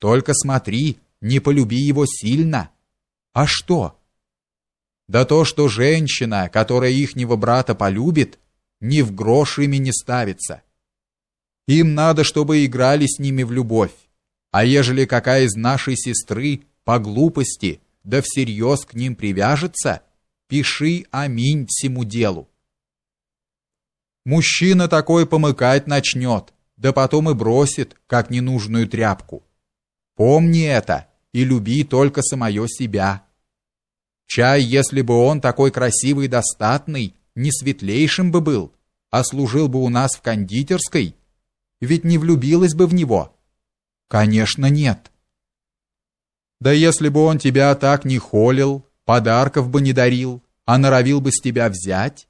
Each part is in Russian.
Только смотри, не полюби его сильно. А что? Да то, что женщина, которая ихнего брата полюбит, ни в грош ими не ставится. Им надо, чтобы играли с ними в любовь. А ежели какая из нашей сестры по глупости да всерьез к ним привяжется, пиши аминь всему делу. Мужчина такой помыкать начнет, да потом и бросит, как ненужную тряпку. Помни это и люби только самое себя. Чай, если бы он такой красивый и достатный, не светлейшим бы был, а служил бы у нас в кондитерской, ведь не влюбилась бы в него. Конечно, нет. Да если бы он тебя так не холил, подарков бы не дарил, а норовил бы с тебя взять,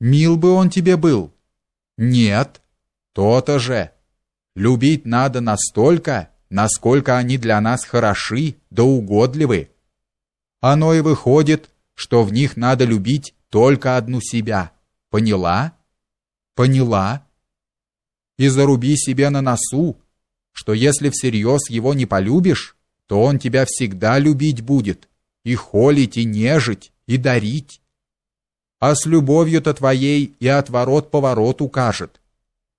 мил бы он тебе был. Нет, то-то же. Любить надо настолько, насколько они для нас хороши да угодливы. Оно и выходит, что в них надо любить только одну себя. Поняла? Поняла. И заруби себе на носу, что если всерьез его не полюбишь, то он тебя всегда любить будет, и холить, и нежить, и дарить. А с любовью-то твоей и отворот-поворот укажет.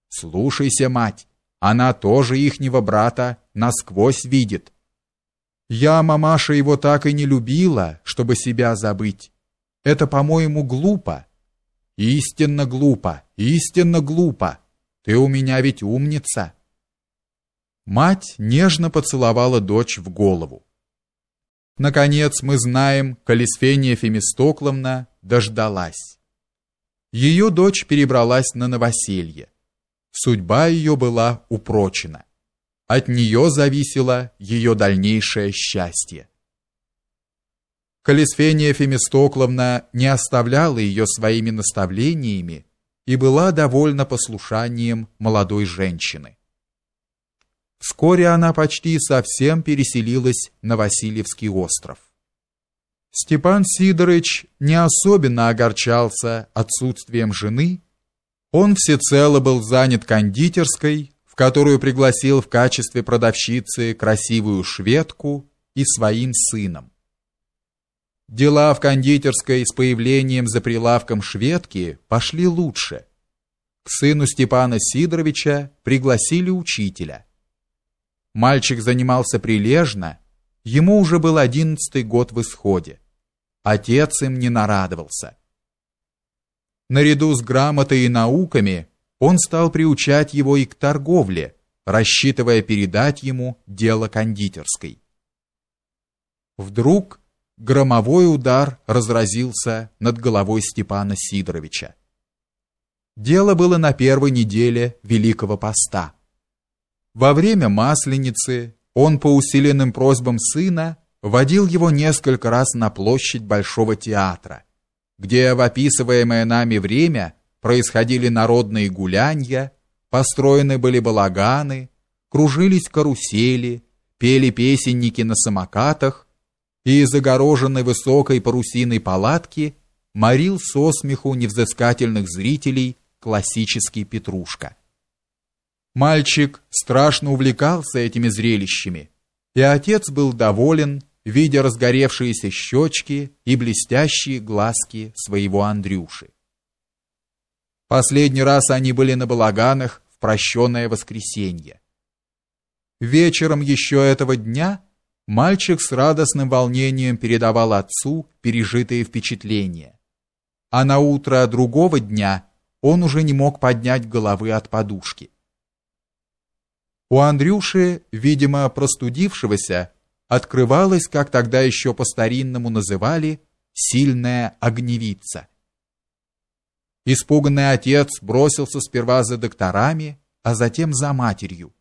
Слушайся, мать, она тоже ихнего брата насквозь видит. Я, мамаша, его так и не любила, чтобы себя забыть. Это, по-моему, глупо. Истинно глупо, истинно глупо. Ты у меня ведь умница. Мать нежно поцеловала дочь в голову. Наконец мы знаем, Калисфения Фемистокловна дождалась. Ее дочь перебралась на новоселье. Судьба ее была упрочена. От нее зависело ее дальнейшее счастье. Калисфения Фемистокловна не оставляла ее своими наставлениями и была довольна послушанием молодой женщины. Вскоре она почти совсем переселилась на Васильевский остров. Степан Сидорович не особенно огорчался отсутствием жены. Он всецело был занят кондитерской, которую пригласил в качестве продавщицы красивую шведку и своим сыном. Дела в кондитерской с появлением за прилавком шведки пошли лучше. К сыну Степана Сидоровича пригласили учителя – Мальчик занимался прилежно, ему уже был одиннадцатый год в исходе. Отец им не нарадовался. Наряду с грамотой и науками он стал приучать его и к торговле, рассчитывая передать ему дело кондитерской. Вдруг громовой удар разразился над головой Степана Сидоровича. Дело было на первой неделе Великого Поста. Во время Масленицы он по усиленным просьбам сына водил его несколько раз на площадь Большого театра, где в описываемое нами время происходили народные гулянья, построены были балаганы, кружились карусели, пели песенники на самокатах, и из огороженной высокой парусиной палатки морил со смеху невзыскательных зрителей классический Петрушка. Мальчик страшно увлекался этими зрелищами, и отец был доволен, видя разгоревшиеся щечки и блестящие глазки своего Андрюши. Последний раз они были на балаганах в прощенное воскресенье. Вечером еще этого дня мальчик с радостным волнением передавал отцу пережитые впечатления. А на утро другого дня он уже не мог поднять головы от подушки. У Андрюши, видимо, простудившегося, открывалась, как тогда еще по-старинному называли, сильная огневица. Испуганный отец бросился сперва за докторами, а затем за матерью.